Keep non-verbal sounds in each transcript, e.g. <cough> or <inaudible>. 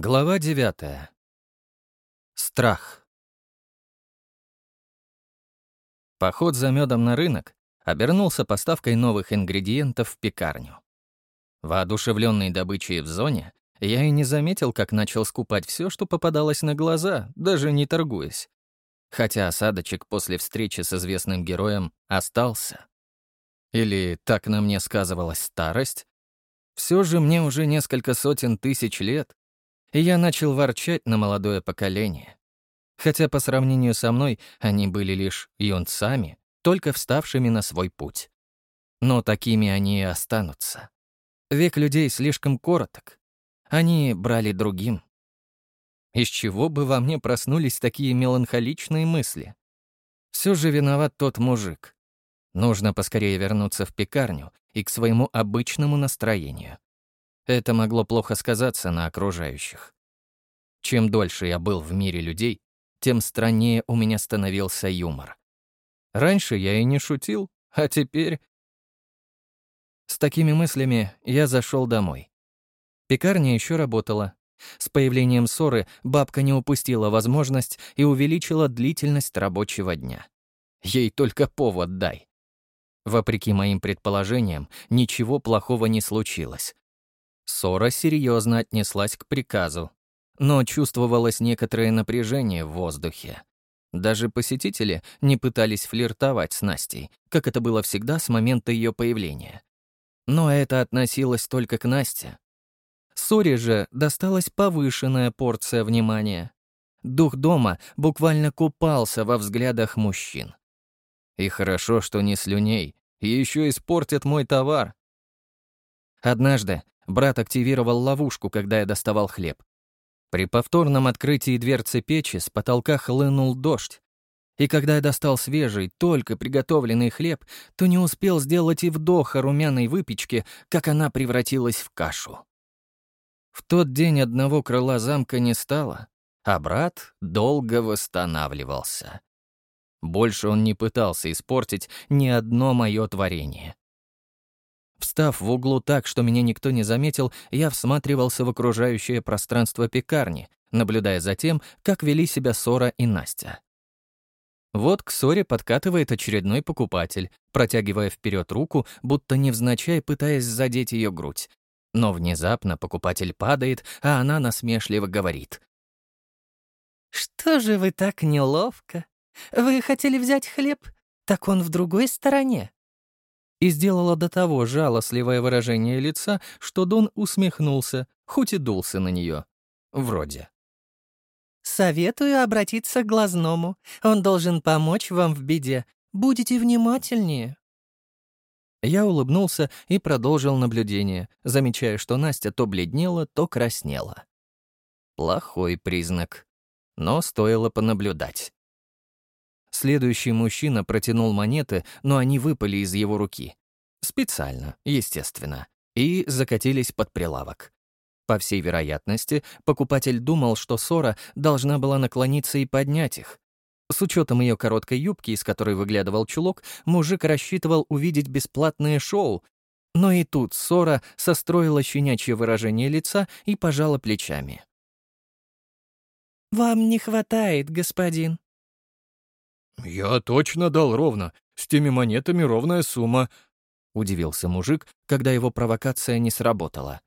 Глава девятая. Страх. Поход за медом на рынок обернулся поставкой новых ингредиентов в пекарню. Воодушевленный добычей в зоне, я и не заметил, как начал скупать все, что попадалось на глаза, даже не торгуясь. Хотя осадочек после встречи с известным героем остался. Или так на мне сказывалась старость? Все же мне уже несколько сотен тысяч лет, и я начал ворчать на молодое поколение. Хотя по сравнению со мной они были лишь юнцами, только вставшими на свой путь. Но такими они и останутся. Век людей слишком короток. Они брали другим. Из чего бы во мне проснулись такие меланхоличные мысли? Все же виноват тот мужик. Нужно поскорее вернуться в пекарню и к своему обычному настроению. Это могло плохо сказаться на окружающих. Чем дольше я был в мире людей, тем страннее у меня становился юмор. Раньше я и не шутил, а теперь... С такими мыслями я зашел домой. Пекарня еще работала. С появлением ссоры бабка не упустила возможность и увеличила длительность рабочего дня. Ей только повод дай. Вопреки моим предположениям, ничего плохого не случилось. Сора серьезно отнеслась к приказу, но чувствовалось некоторое напряжение в воздухе. Даже посетители не пытались флиртовать с Настей, как это было всегда с момента ее появления. Но это относилось только к Насте. Соре же досталась повышенная порция внимания. Дух дома буквально купался во взглядах мужчин. И хорошо, что не слюней, еще испортят мой товар. Однажды Брат активировал ловушку, когда я доставал хлеб. При повторном открытии дверцы печи с потолка хлынул дождь. И когда я достал свежий, только приготовленный хлеб, то не успел сделать и вдоха румяной выпечки, как она превратилась в кашу. В тот день одного крыла замка не стало, а брат долго восстанавливался. Больше он не пытался испортить ни одно мое творение. Встав в углу так, что меня никто не заметил, я всматривался в окружающее пространство пекарни, наблюдая за тем, как вели себя Сора и Настя. Вот к Соре подкатывает очередной покупатель, протягивая вперед руку, будто невзначай пытаясь задеть ее грудь. Но внезапно покупатель падает, а она насмешливо говорит. «Что же вы так неловко? Вы хотели взять хлеб? Так он в другой стороне и сделала до того жалостливое выражение лица, что Дон усмехнулся, хоть и дулся на нее. Вроде. «Советую обратиться к глазному. Он должен помочь вам в беде. Будете внимательнее». Я улыбнулся и продолжил наблюдение, замечая, что Настя то бледнела, то краснела. Плохой признак. Но стоило понаблюдать. Следующий мужчина протянул монеты, но они выпали из его руки. Специально, естественно. И закатились под прилавок. По всей вероятности, покупатель думал, что Сора должна была наклониться и поднять их. С учетом ее короткой юбки, из которой выглядывал чулок, мужик рассчитывал увидеть бесплатное шоу. Но и тут Сора состроила щенячье выражение лица и пожала плечами. «Вам не хватает, господин», «Я точно дал ровно. С теми монетами ровная сумма», — удивился мужик, когда его провокация не сработала.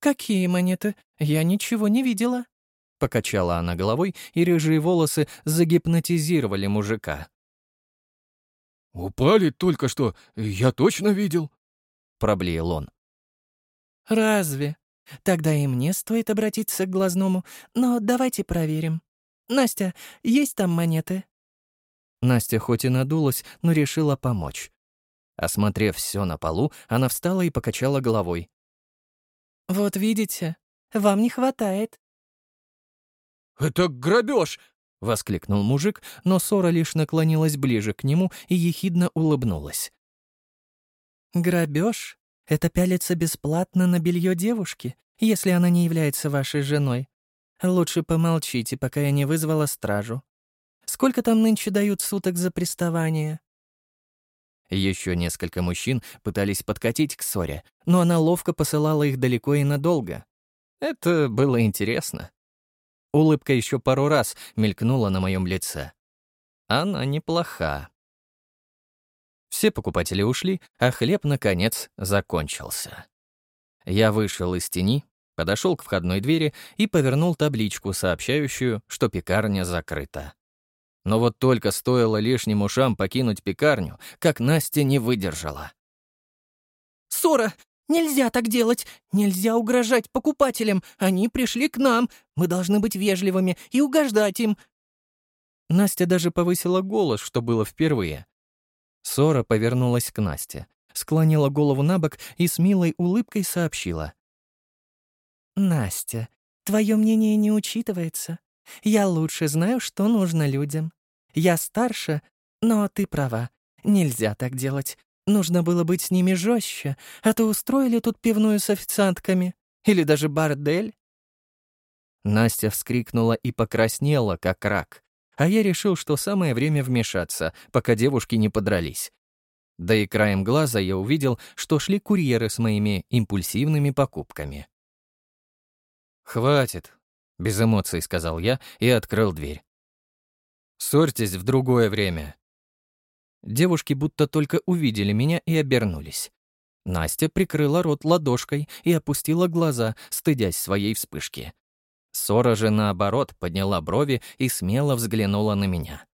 «Какие монеты? Я ничего не видела», — покачала она головой, и рыжие волосы загипнотизировали мужика. «Упали только что, я точно видел», — проблеял он. «Разве? Тогда и мне стоит обратиться к глазному, но давайте проверим. «Настя, есть там монеты?» Настя хоть и надулась, но решила помочь. Осмотрев все на полу, она встала и покачала головой. «Вот видите, вам не хватает». «Это грабеж!» — воскликнул мужик, но Сора лишь наклонилась ближе к нему и ехидно улыбнулась. «Грабеж — это пялиться бесплатно на белье девушки, если она не является вашей женой. Лучше помолчите, пока я не вызвала стражу. Сколько там нынче дают суток за приставание?» Еще несколько мужчин пытались подкатить к ссоре, но она ловко посылала их далеко и надолго. Это было интересно. Улыбка еще пару раз мелькнула на моем лице. Она неплоха. Все покупатели ушли, а хлеб, наконец, закончился. Я вышел из тени, подошел к входной двери и повернул табличку, сообщающую, что пекарня закрыта. Но вот только стоило лишним ушам покинуть пекарню, как Настя не выдержала. «Сора, нельзя так делать! Нельзя угрожать покупателям! Они пришли к нам! Мы должны быть вежливыми и угождать им!» Настя даже повысила голос, что было впервые. Сора повернулась к Насте, склонила голову на бок и с милой улыбкой сообщила. «Настя, твое мнение не учитывается. Я лучше знаю, что нужно людям. Я старше, но ты права. Нельзя так делать. Нужно было быть с ними жестче, а то устроили тут пивную с официантками. Или даже бордель». Настя вскрикнула и покраснела, как рак. А я решил, что самое время вмешаться, пока девушки не подрались. Да и краем глаза я увидел, что шли курьеры с моими импульсивными покупками. «Хватит», — без эмоций сказал я и открыл дверь. «Ссорьтесь в другое время». Девушки будто только увидели меня и обернулись. Настя прикрыла рот ладошкой и опустила глаза, стыдясь своей вспышки. Сора же, наоборот, подняла брови и смело взглянула на меня.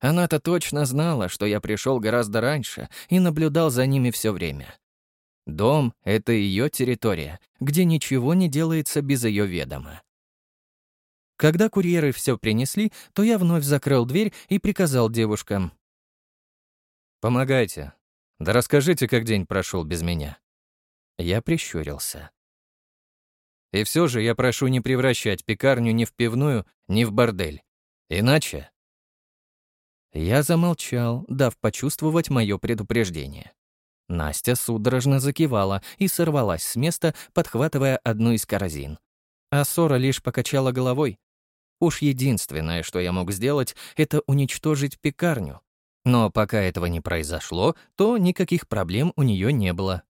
Она-то точно знала, что я пришел гораздо раньше и наблюдал за ними все время. Дом — это ее территория, где ничего не делается без ее ведома. Когда курьеры все принесли, то я вновь закрыл дверь и приказал девушкам. «Помогайте. Да расскажите, как день прошел без меня». Я прищурился. И все же я прошу не превращать пекарню ни в пивную, ни в бордель. Иначе... Я замолчал, дав почувствовать мое предупреждение. Настя судорожно закивала и сорвалась с места, подхватывая одну из корзин. А Сора лишь покачала головой. Уж единственное, что я мог сделать, это уничтожить пекарню. Но пока этого не произошло, то никаких проблем у нее не было.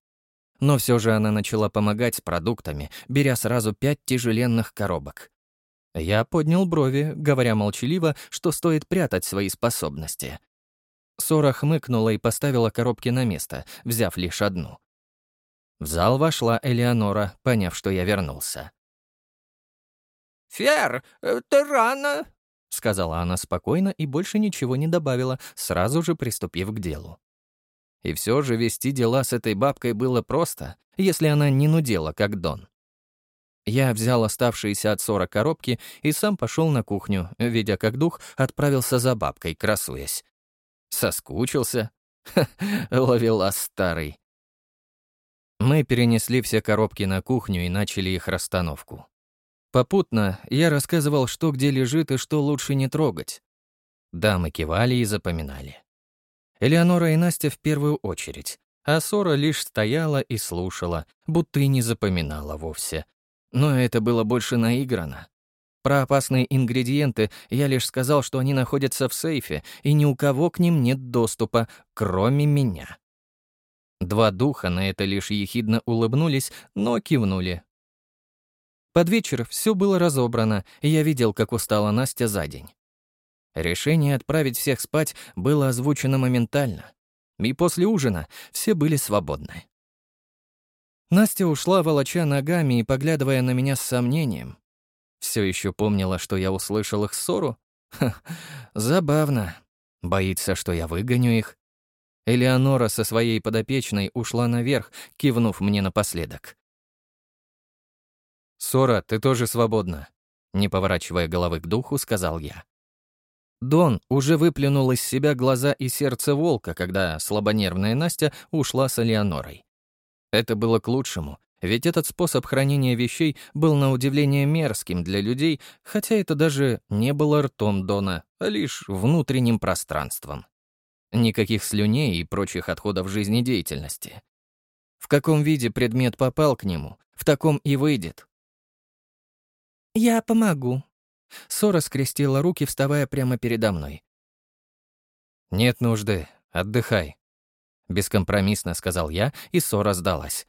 Но все же она начала помогать с продуктами, беря сразу пять тяжеленных коробок. Я поднял брови, говоря молчаливо, что стоит прятать свои способности. Сора хмыкнула и поставила коробки на место, взяв лишь одну. В зал вошла Элеонора, поняв, что я вернулся. «Фер, э, ты рано!» — сказала она спокойно и больше ничего не добавила, сразу же приступив к делу. И все же вести дела с этой бабкой было просто, если она не нудела, как Дон. Я взял оставшиеся от ссора коробки и сам пошел на кухню, видя как дух отправился за бабкой, красуясь. Соскучился? <laughs> Ха, ловила старый. Мы перенесли все коробки на кухню и начали их расстановку. Попутно я рассказывал, что где лежит и что лучше не трогать. Дамы кивали и запоминали. Элеонора и Настя в первую очередь, а Сора лишь стояла и слушала, будто и не запоминала вовсе. Но это было больше наиграно. Про опасные ингредиенты я лишь сказал, что они находятся в сейфе, и ни у кого к ним нет доступа, кроме меня. Два духа на это лишь ехидно улыбнулись, но кивнули. Под вечер все было разобрано, и я видел, как устала Настя за день. Решение отправить всех спать было озвучено моментально, и после ужина все были свободны. Настя ушла, волоча ногами и поглядывая на меня с сомнением, все еще помнила, что я услышал их ссору? Ха, забавно. Боится, что я выгоню их. Элеонора со своей подопечной ушла наверх, кивнув мне напоследок. «Сора, ты тоже свободна», — не поворачивая головы к духу, сказал я. Дон уже выплюнул из себя глаза и сердце волка, когда слабонервная Настя ушла с Элеонорой. Это было к лучшему, ведь этот способ хранения вещей был на удивление мерзким для людей, хотя это даже не было ртом Дона, а лишь внутренним пространством. Никаких слюней и прочих отходов жизнедеятельности. В каком виде предмет попал к нему, в таком и выйдет. «Я помогу». Сора скрестила руки, вставая прямо передо мной. «Нет нужды, отдыхай», — бескомпромиссно сказал я, и Сора сдалась.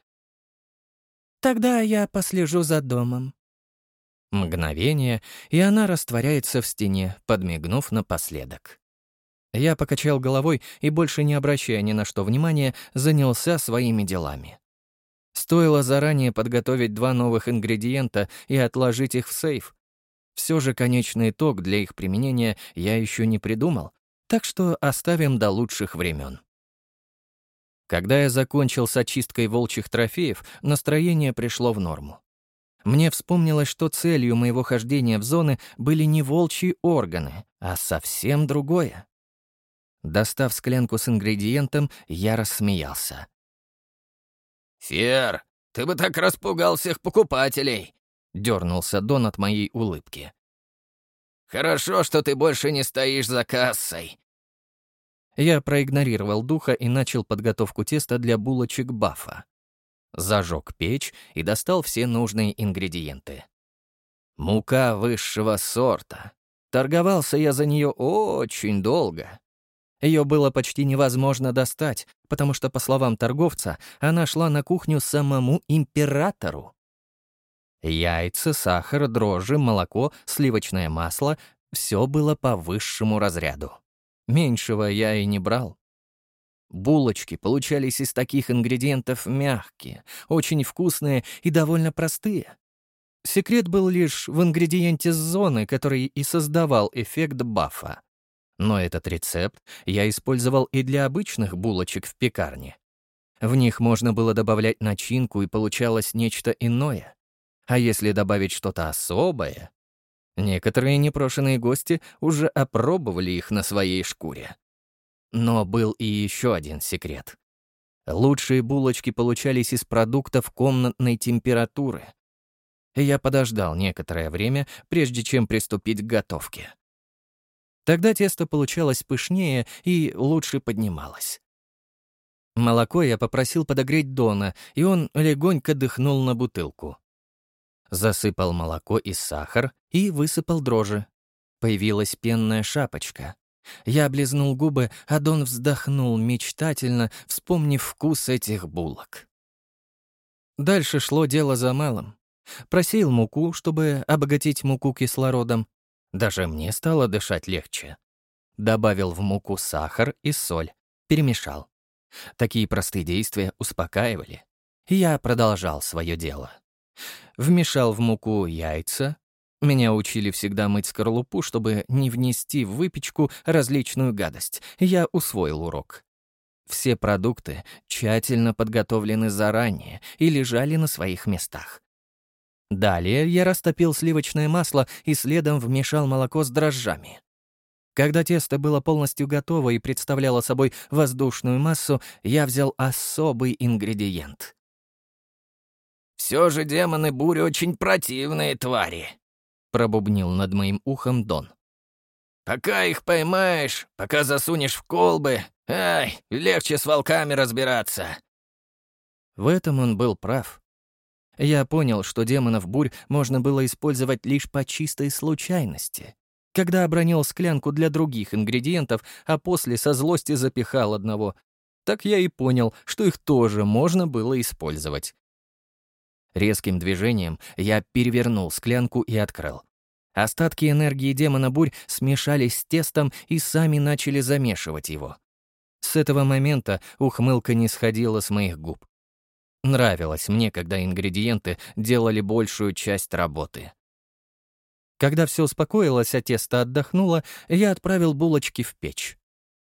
Тогда я послежу за домом». Мгновение, и она растворяется в стене, подмигнув напоследок. Я покачал головой и, больше не обращая ни на что внимания, занялся своими делами. Стоило заранее подготовить два новых ингредиента и отложить их в сейф. Все же конечный итог для их применения я еще не придумал, так что оставим до лучших времен. Когда я закончил с очисткой волчьих трофеев, настроение пришло в норму. Мне вспомнилось, что целью моего хождения в зоны были не волчьи органы, а совсем другое. Достав склянку с ингредиентом, я рассмеялся. «Фер, ты бы так распугал всех покупателей!» — дернулся Дон от моей улыбки. «Хорошо, что ты больше не стоишь за кассой». Я проигнорировал духа и начал подготовку теста для булочек бафа. Зажег печь и достал все нужные ингредиенты. Мука высшего сорта. Торговался я за нее очень долго. Ее было почти невозможно достать, потому что, по словам торговца, она шла на кухню самому императору. Яйца, сахар, дрожжи, молоко, сливочное масло — все было по высшему разряду. Меньшего я и не брал. Булочки получались из таких ингредиентов мягкие, очень вкусные и довольно простые. Секрет был лишь в ингредиенте зоны, который и создавал эффект бафа. Но этот рецепт я использовал и для обычных булочек в пекарне. В них можно было добавлять начинку, и получалось нечто иное. А если добавить что-то особое? Некоторые непрошенные гости уже опробовали их на своей шкуре. Но был и еще один секрет. Лучшие булочки получались из продуктов комнатной температуры. Я подождал некоторое время, прежде чем приступить к готовке. Тогда тесто получалось пышнее и лучше поднималось. Молоко я попросил подогреть Дона, и он легонько дыхнул на бутылку. Засыпал молоко и сахар и высыпал дрожжи. Появилась пенная шапочка. Я облизнул губы, а Дон вздохнул мечтательно, вспомнив вкус этих булок. Дальше шло дело за малым. Просеял муку, чтобы обогатить муку кислородом. Даже мне стало дышать легче. Добавил в муку сахар и соль. Перемешал. Такие простые действия успокаивали. Я продолжал свое дело. Вмешал в муку яйца, меня учили всегда мыть скорлупу, чтобы не внести в выпечку различную гадость. Я усвоил урок. Все продукты тщательно подготовлены заранее и лежали на своих местах. Далее я растопил сливочное масло и следом вмешал молоко с дрожжами. Когда тесто было полностью готово и представляло собой воздушную массу, я взял особый ингредиент. «Все же демоны бури очень противные твари», — пробубнил над моим ухом Дон. «Пока их поймаешь, пока засунешь в колбы, ай, легче с волками разбираться». В этом он был прав. Я понял, что демонов бурь можно было использовать лишь по чистой случайности. Когда обронил склянку для других ингредиентов, а после со злости запихал одного, так я и понял, что их тоже можно было использовать. Резким движением я перевернул склянку и открыл. Остатки энергии демона бурь смешались с тестом и сами начали замешивать его. С этого момента ухмылка не сходила с моих губ. Нравилось мне, когда ингредиенты делали большую часть работы. Когда все успокоилось, а тесто отдохнуло, я отправил булочки в печь.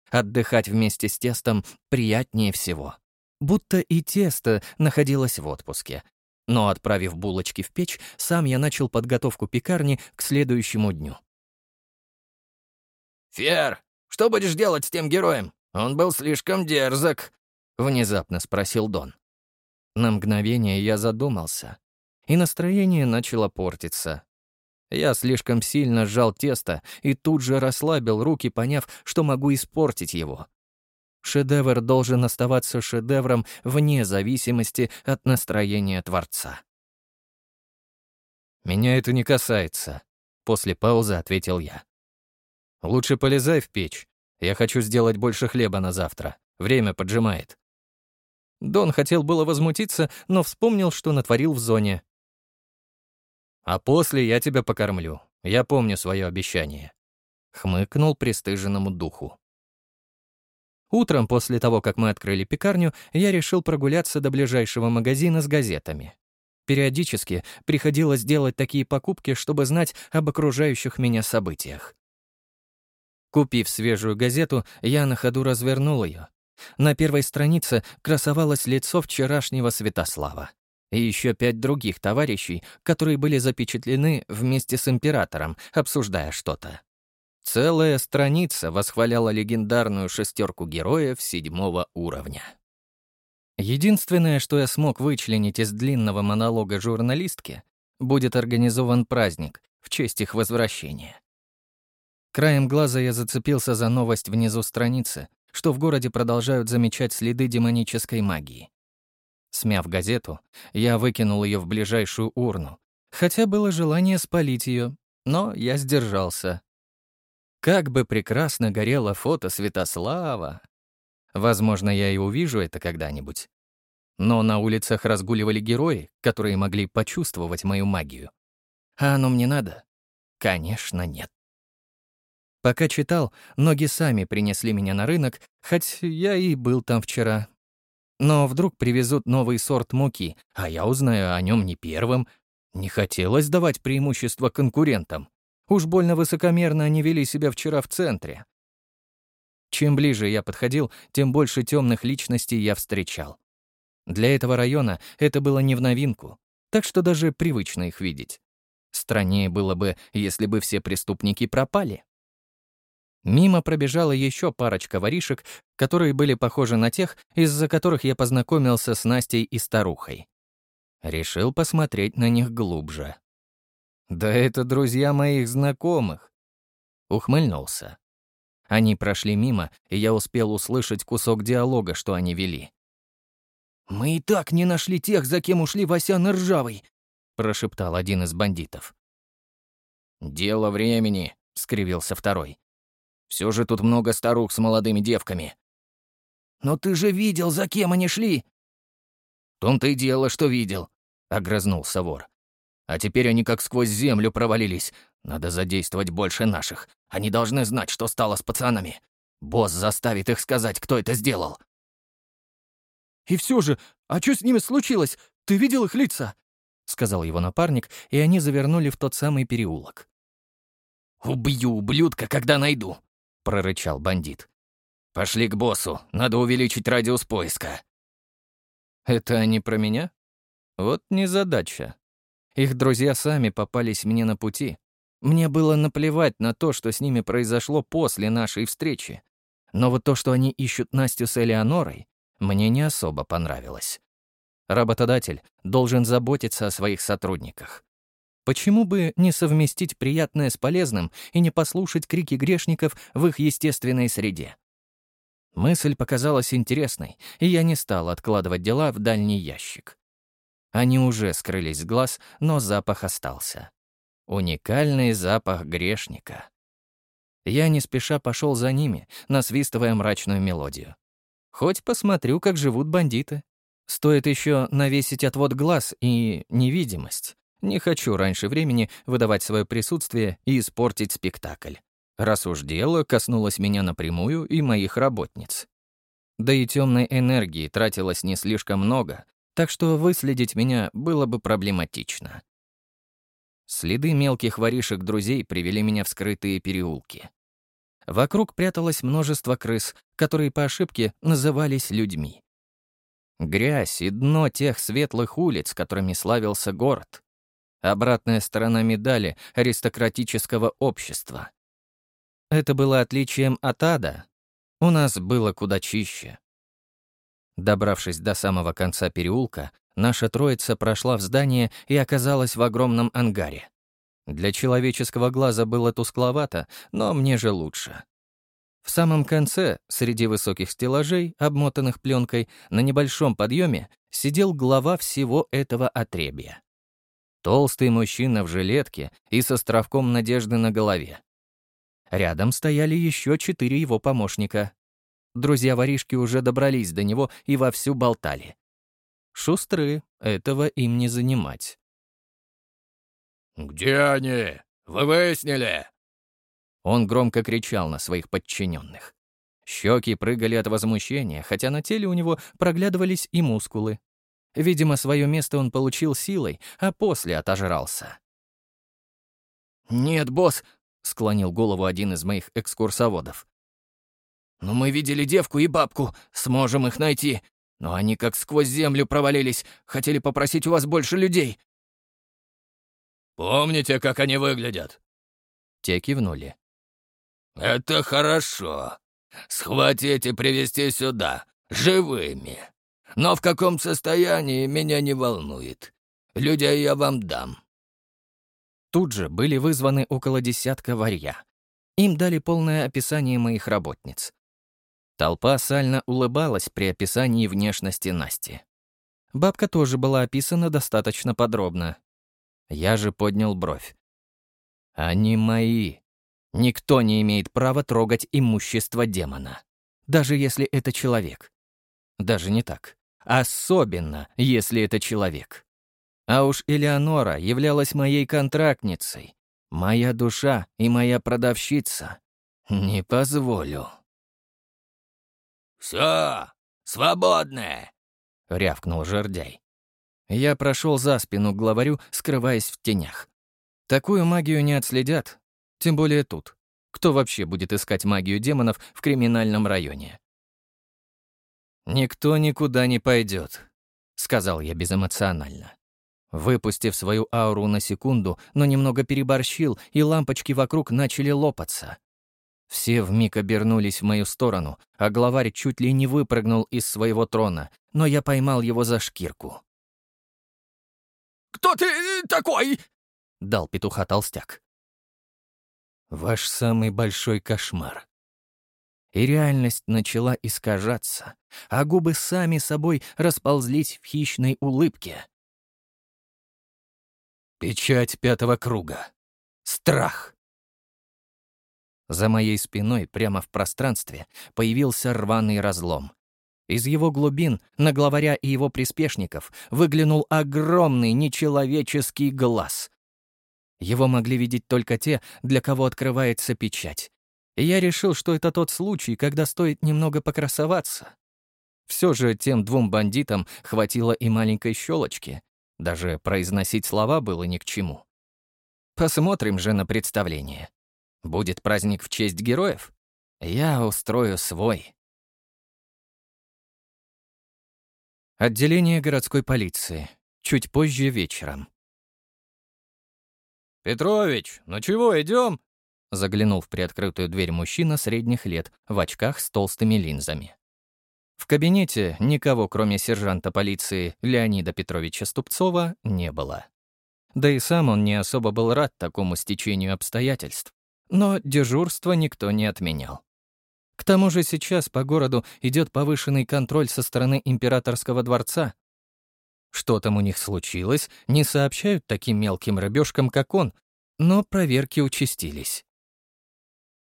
Отдыхать вместе с тестом приятнее всего. Будто и тесто находилось в отпуске, но, отправив булочки в печь, сам я начал подготовку пекарни к следующему дню. «Фер, что будешь делать с тем героем? Он был слишком дерзок», — внезапно спросил Дон. На мгновение я задумался, и настроение начало портиться. Я слишком сильно сжал тесто и тут же расслабил руки, поняв, что могу испортить его. Шедевр должен оставаться шедевром вне зависимости от настроения Творца. «Меня это не касается», — после паузы ответил я. «Лучше полезай в печь. Я хочу сделать больше хлеба на завтра. Время поджимает». Дон хотел было возмутиться, но вспомнил, что натворил в зоне. «А после я тебя покормлю. Я помню свое обещание», — хмыкнул пристыженному духу. Утром, после того, как мы открыли пекарню, я решил прогуляться до ближайшего магазина с газетами. Периодически приходилось делать такие покупки, чтобы знать об окружающих меня событиях. Купив свежую газету, я на ходу развернул ее. На первой странице красовалось лицо вчерашнего Святослава и еще пять других товарищей, которые были запечатлены вместе с императором, обсуждая что-то. Целая страница восхваляла легендарную шестерку героев седьмого уровня. Единственное, что я смог вычленить из длинного монолога журналистки, будет организован праздник в честь их возвращения. Краем глаза я зацепился за новость внизу страницы, что в городе продолжают замечать следы демонической магии. Смяв газету, я выкинул ее в ближайшую урну, хотя было желание спалить ее, но я сдержался. Как бы прекрасно горело фото Святослава. Возможно, я и увижу это когда-нибудь. Но на улицах разгуливали герои, которые могли почувствовать мою магию. А оно мне надо? Конечно, нет. Пока читал, ноги сами принесли меня на рынок, хоть я и был там вчера. Но вдруг привезут новый сорт муки, а я узнаю о нем не первым. Не хотелось давать преимущество конкурентам. Уж больно высокомерно они вели себя вчера в центре. Чем ближе я подходил, тем больше темных личностей я встречал. Для этого района это было не в новинку, так что даже привычно их видеть. Страннее было бы, если бы все преступники пропали. Мимо пробежала еще парочка воришек, которые были похожи на тех, из-за которых я познакомился с Настей и старухой. Решил посмотреть на них глубже. Да это друзья моих знакомых. Ухмыльнулся. Они прошли мимо, и я успел услышать кусок диалога, что они вели. «Мы и так не нашли тех, за кем ушли Васян и Ржавый», — прошептал один из бандитов. «Дело времени», — скривился второй. «Все же тут много старух с молодыми девками». «Но ты же видел, за кем они шли!» «В том-то и дело, что видел», — огрызнулся вор. А теперь они как сквозь землю провалились. Надо задействовать больше наших. Они должны знать, что стало с пацанами. Босс заставит их сказать, кто это сделал. «И все же, а что с ними случилось? Ты видел их лица?» — сказал его напарник, и они завернули в тот самый переулок. «Убью ублюдка, когда найду», — прорычал бандит. «Пошли к боссу, надо увеличить радиус поиска». «Это они про меня? Вот незадача. Их друзья сами попались мне на пути. Мне было наплевать на то, что с ними произошло после нашей встречи. Но вот то, что они ищут Настю с Элеонорой, мне не особо понравилось. Работодатель должен заботиться о своих сотрудниках. Почему бы не совместить приятное с полезным и не послушать крики грешников в их естественной среде? Мысль показалась интересной, и я не стал откладывать дела в дальний ящик. Они уже скрылись с глаз, но запах остался. Уникальный запах грешника. Я не спеша пошел за ними, насвистывая мрачную мелодию. Хоть посмотрю, как живут бандиты. Стоит еще навесить отвод глаз и невидимость. Не хочу раньше времени выдавать свое присутствие и испортить спектакль. Раз уж дело коснулось меня напрямую и моих работниц. Да и темной энергии тратилось не слишком много, так что выследить меня было бы проблематично. Следы мелких воришек друзей привели меня в скрытые переулки. Вокруг пряталось множество крыс, которые по ошибке назывались людьми. Грязь и дно тех светлых улиц, которыми славился город. Обратная сторона медали аристократического общества. Это было отличием от ада. У нас было куда чище. Добравшись до самого конца переулка, наша троица прошла в здание и оказалась в огромном ангаре. Для человеческого глаза было тускловато, но мне же лучше. В самом конце, среди высоких стеллажей, обмотанных пленкой, на небольшом подъеме сидел глава всего этого отребья. Толстый мужчина в жилетке и с островком надежды на голове. Рядом стояли еще четыре его помощника. Друзья воришки уже добрались до него и вовсю болтали. Шустры, этого им не занимать. «Где они? Вы выяснили?» Он громко кричал на своих подчиненных. Щеки прыгали от возмущения, хотя на теле у него проглядывались и мускулы. Видимо, свое место он получил силой, а после отожрался. «Нет, босс», — склонил голову один из моих экскурсоводов. «Но мы видели девку и бабку, сможем их найти. Но они как сквозь землю провалились, хотели попросить у вас больше людей». «Помните, как они выглядят?» Те кивнули. «Это хорошо. Схватить и привезти сюда, живыми. Но в каком состоянии, меня не волнует. Людей я вам дам». Тут же были вызваны около десятка варья. Им дали полное описание моих работниц. Толпа сально улыбалась при описании внешности Насти. Бабка тоже была описана достаточно подробно. Я же поднял бровь. «Они мои. Никто не имеет права трогать имущество демона. Даже если это человек. Даже не так. Особенно, если это человек. А уж Элеонора являлась моей контрактницей. Моя душа и моя продавщица. Не позволю. «Все, свободны!» — рявкнул жердяй. Я прошел за спину к главарю, скрываясь в тенях. Такую магию не отследят, тем более тут. Кто вообще будет искать магию демонов в криминальном районе? «Никто никуда не пойдет», — сказал я безэмоционально. Выпустив свою ауру на секунду, но немного переборщил, и лампочки вокруг начали лопаться. Все вмиг обернулись в мою сторону, а главарь чуть ли не выпрыгнул из своего трона, но я поймал его за шкирку. «Кто ты такой?» — дал петуха толстяк. «Ваш самый большой кошмар», и реальность начала искажаться, а губы сами собой расползлись в хищной улыбке. Печать пятого круга. Страх. За моей спиной, прямо в пространстве, появился рваный разлом. Из его глубин на главаря и его приспешников выглянул огромный нечеловеческий глаз. Его могли видеть только те, для кого открывается печать. И я решил, что это тот случай, когда стоит немного покрасоваться. Все же тем двум бандитам хватило и маленькой щелочки. Даже произносить слова было ни к чему. Посмотрим же на представление. Будет праздник в честь героев? Я устрою свой. Отделение городской полиции. Чуть позже вечером. «Петрович, ну чего, идем? Заглянул в приоткрытую дверь мужчина средних лет в очках с толстыми линзами. В кабинете никого, кроме сержанта полиции Леонида Петровича Ступцова, не было. Да и сам он не особо был рад такому стечению обстоятельств. Но дежурство никто не отменял. К тому же сейчас по городу идет повышенный контроль со стороны императорского дворца. Что там у них случилось, не сообщают таким мелким рыбешкам, как он, но проверки участились.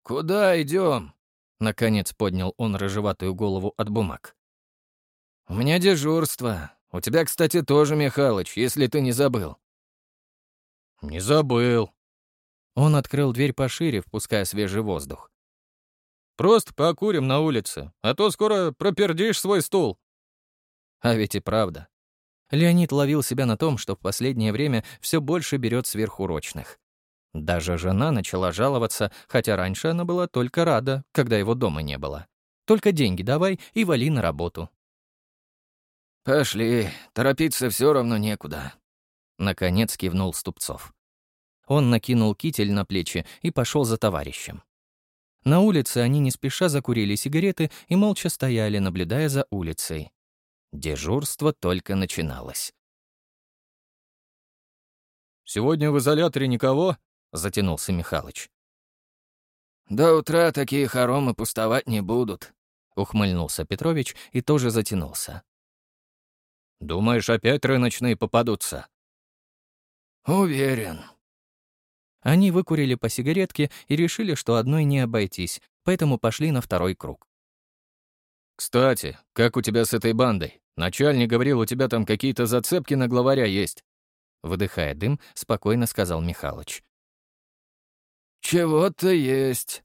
«Куда идем?» — наконец поднял он рыжеватую голову от бумаг. «У меня дежурство. У тебя, кстати, тоже, Михалыч, если ты не забыл». «Не забыл». Он открыл дверь пошире, впуская свежий воздух. «Просто покурим на улице, а то скоро пропердишь свой стул». А ведь и правда. Леонид ловил себя на том, что в последнее время все больше берет сверхурочных. Даже жена начала жаловаться, хотя раньше она была только рада, когда его дома не было. Только деньги давай и вали на работу. «Пошли, торопиться все равно некуда», — наконец кивнул Ступцов. Он накинул китель на плечи и пошел за товарищем. На улице они не спеша закурили сигареты и молча стояли, наблюдая за улицей. Дежурство только начиналось. «Сегодня в изоляторе никого?» — затянулся Михалыч. «До утра такие хоромы пустовать не будут», — ухмыльнулся Петрович и тоже затянулся. «Думаешь, опять рыночные попадутся?» «Уверен». Они выкурили по сигаретке и решили, что одной не обойтись, поэтому пошли на второй круг. «Кстати, как у тебя с этой бандой? Начальник говорил, у тебя там какие-то зацепки на главаря есть». Выдыхая дым, спокойно сказал Михалыч. «Чего-то есть.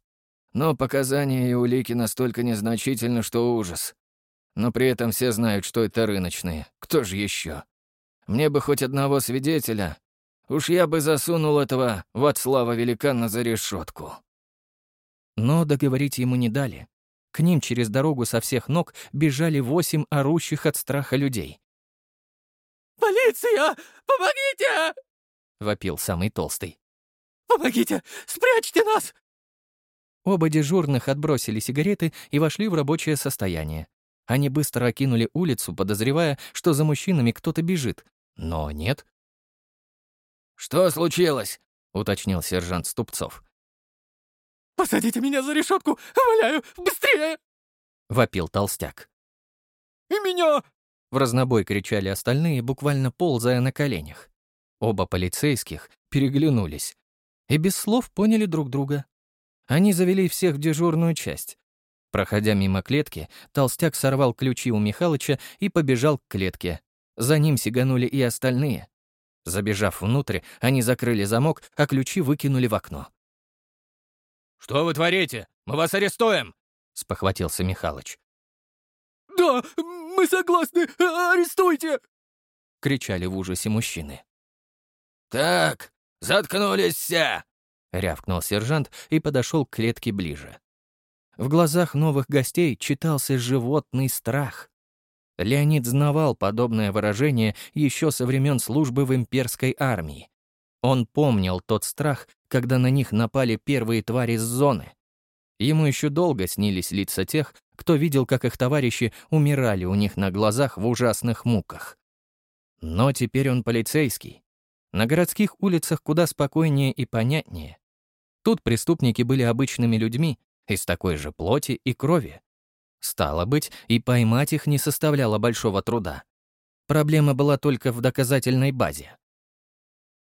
Но показания и улики настолько незначительны, что ужас. Но при этом все знают, что это рыночные. Кто же еще? Мне бы хоть одного свидетеля. Уж я бы засунул этого Вацлава Великана за решетку. Но договорить ему не дали. К ним через дорогу со всех ног бежали восемь орущих от страха людей. «Полиция! Помогите!» — вопил самый толстый. «Помогите! Спрячьте нас!» Оба дежурных отбросили сигареты и вошли в рабочее состояние. Они быстро окинули улицу, подозревая, что за мужчинами кто-то бежит. Но нет. «Что случилось?» — уточнил сержант Ступцов. «Посадите меня за решетку! Валяю! Быстрее!» — вопил толстяк. «И меня!» — в разнобой кричали остальные, буквально ползая на коленях. Оба полицейских переглянулись и без слов поняли друг друга. Они завели всех в дежурную часть. Проходя мимо клетки, толстяк сорвал ключи у Михалыча и побежал к клетке. За ним сиганули и остальные. Забежав внутрь, они закрыли замок, а ключи выкинули в окно. «Что вы творите? Мы вас арестуем!» — спохватился Михалыч. «Да, мы согласны! Арестуйте!» — кричали в ужасе мужчины. «Так, заткнулись все!» — рявкнул сержант и подошел к клетке ближе. В глазах новых гостей читался животный страх. Леонид знавал подобное выражение еще со времен службы в имперской армии. Он помнил тот страх, когда на них напали первые твари с зоны. Ему еще долго снились лица тех, кто видел, как их товарищи умирали у них на глазах в ужасных муках. Но теперь он полицейский. На городских улицах куда спокойнее и понятнее. Тут преступники были обычными людьми, из такой же плоти и крови. Стало быть, и поймать их не составляло большого труда. Проблема была только в доказательной базе.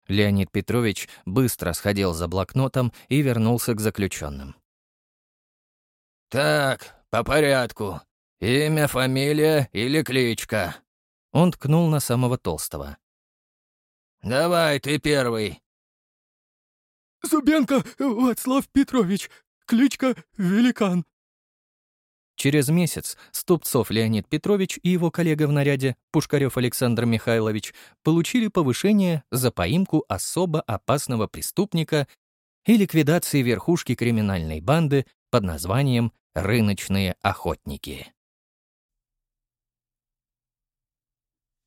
Леонид Петрович быстро сходил за блокнотом и вернулся к заключенным. «Так, по порядку. Имя, фамилия или кличка?» Он ткнул на самого толстого. «Давай, ты первый». «Зубенко Вацлав Петрович, кличка Великан». Через месяц Ступцов Леонид Петрович и его коллега в наряде, Пушкарев Александр Михайлович, получили повышение за поимку особо опасного преступника и ликвидации верхушки криминальной банды под названием «Рыночные охотники».